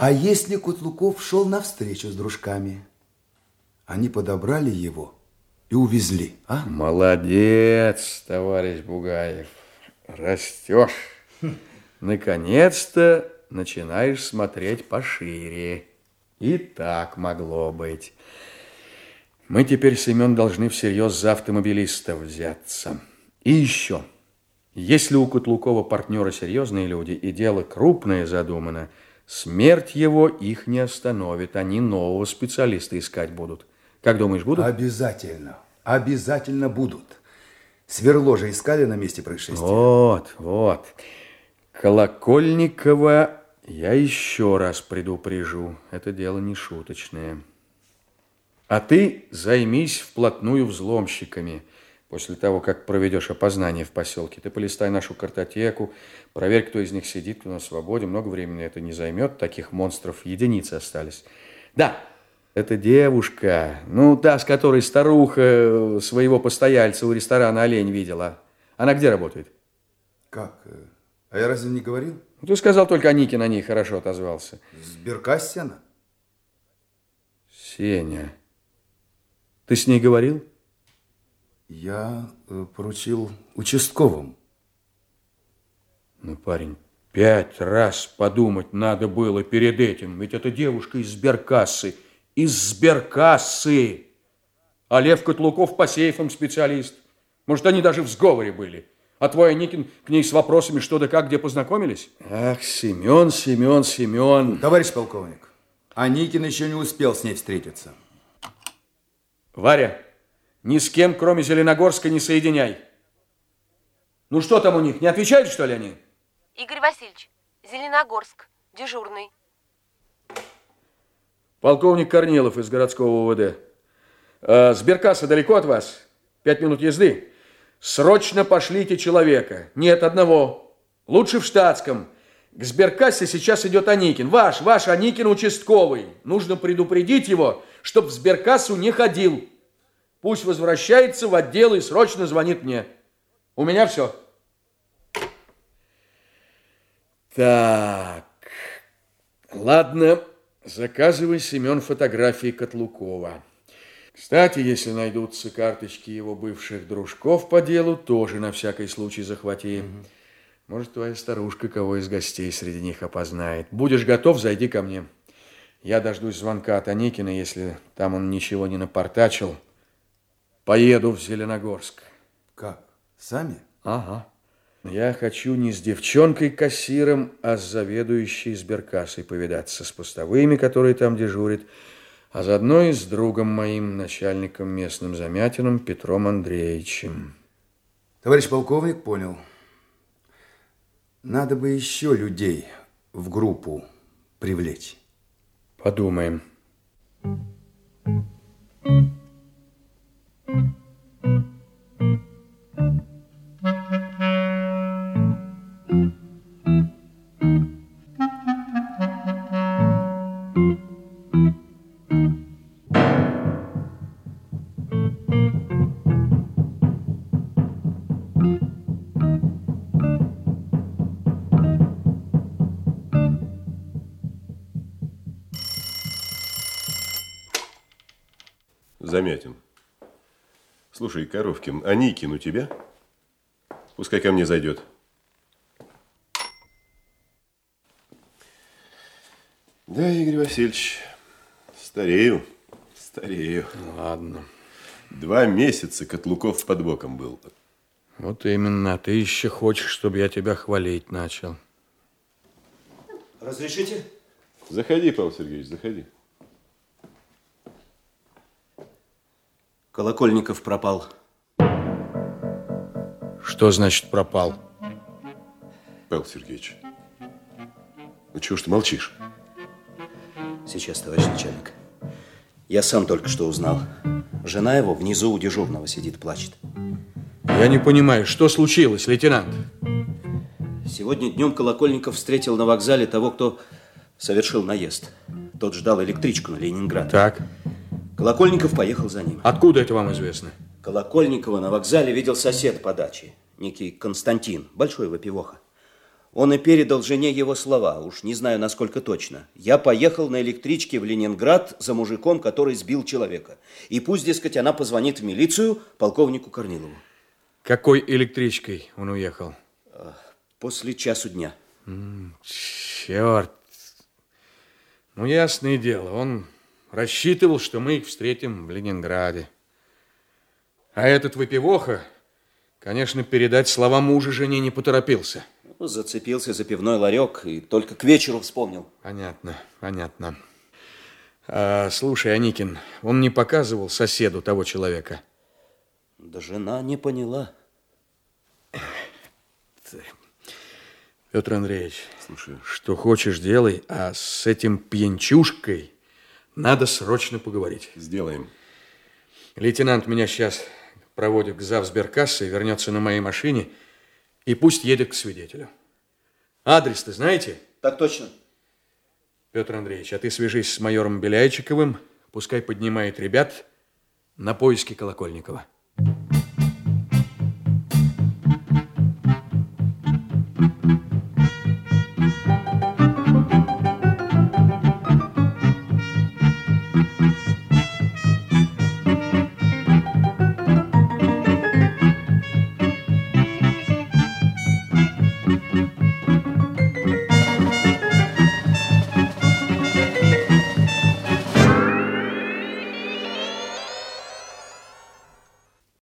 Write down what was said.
А если Кутлуков шел навстречу с дружками? Они подобрали его и увезли, а? Молодец, товарищ Бугаев. Растешь. Наконец-то начинаешь смотреть пошире. И так могло быть. Мы теперь, Семен, должны всерьез за автомобилистов взяться. И еще. Если у Котлукова партнера серьезные люди и дело крупное задумано, смерть его их не остановит. Они нового специалиста искать будут. Как думаешь, будут? Обязательно. Обязательно будут. Сверло же искали на месте происшествия. Вот, вот. Колокольникова я еще раз предупрежу. Это дело не шуточное. А ты займись вплотную взломщиками. После того, как проведешь опознание в поселке, ты полистай нашу картотеку, проверь, кто из них сидит, кто на свободе. Много времени это не займет, таких монстров единицы остались. Да, это девушка, ну, та, с которой старуха своего постояльца у ресторана «Олень» видела. Она где работает? Как? А я разве не говорил? Ты сказал, только Аникин на ней хорошо отозвался. Сберкассе она? Сеня... Ты с ней говорил? Я э, поручил участковым. Ну, парень, пять раз подумать надо было перед этим. Ведь это девушка из сберкассы. Из сберкассы! А Лев Котлуков по сейфам специалист. Может, они даже в сговоре были. А твой Аникин к ней с вопросами, что да как, где познакомились? Ах, Семен, Семен, Семен. Товарищ полковник, Аникин еще не успел с ней встретиться. Варя, ни с кем, кроме Зеленогорска, не соединяй. Ну что там у них, не отвечают, что ли, они? Игорь Васильевич, Зеленогорск, дежурный. Полковник Корнилов из городского УВД. А, сберкасса далеко от вас? Пять минут езды. Срочно пошлите человека. Нет, одного. Лучше в штатском. К сберкассе сейчас идет Аникин. Ваш, ваш Аникин участковый. Нужно предупредить его, чтоб в сберкассу не ходил. Пусть возвращается в отдел и срочно звонит мне. У меня все. Так, ладно, заказывай, Семен, фотографии Котлукова. Кстати, если найдутся карточки его бывших дружков по делу, тоже на всякий случай захвати. Угу. Может, твоя старушка кого из гостей среди них опознает. Будешь готов, зайди ко мне. Я дождусь звонка от Аникина, если там он ничего не напортачил. Поеду в Зеленогорск. Как? Сами? Ага. Я хочу не с девчонкой-кассиром, а с заведующей сберкассой повидаться, с постовыми, которые там дежурят, а заодно и с другом моим, начальником местным Замятиным Петром Андреевичем. Товарищ полковник, понял. Надо бы еще людей в группу привлечь. Подумаем. Замятин. Слушай, Коровкин, а Никин у тебя? Пускай ко мне зайдет. Да, Игорь Васильевич, старею, старею. Ладно. Два месяца Котлуков под боком был. Вот именно. Ты еще хочешь, чтобы я тебя хвалить начал. Разрешите? Заходи, Павел Сергеевич, заходи. Колокольников пропал. Что значит пропал? Павел Сергеевич, ну чего ж ты молчишь? Сейчас, товарищ начальник. Я сам только что узнал. Жена его внизу у дежурного сидит, плачет. Я не понимаю, что случилось, лейтенант? Сегодня днем Колокольников встретил на вокзале того, кто совершил наезд. Тот ждал электричку на Ленинград. Так. Колокольников поехал за ним. Откуда это вам известно? Колокольникова на вокзале видел сосед по даче, некий Константин, большой выпивоха. Он и передал жене его слова, уж не знаю, насколько точно. Я поехал на электричке в Ленинград за мужиком, который сбил человека. И пусть, дескать, она позвонит в милицию полковнику Корнилову. Какой электричкой он уехал? После часу дня. Черт. Ну, ясное дело, он рассчитывал, что мы их встретим в Ленинграде. А этот выпивоха, конечно, передать слова мужа жене не поторопился. Ну, Зацепился за пивной ларек и только к вечеру вспомнил. Понятно, понятно. А, слушай, Аникин, он не показывал соседу того человека? Да жена не поняла. Петр Андреевич, Слушаю. что хочешь делай, а с этим пьянчушкой надо срочно поговорить. Сделаем. Лейтенант меня сейчас проводит к завсберкассе, вернется на моей машине и пусть едет к свидетелю. Адрес-то знаете? Так точно. Петр Андреевич, а ты свяжись с майором Беляйчиковым, пускай поднимает ребят на поиски Колокольникова.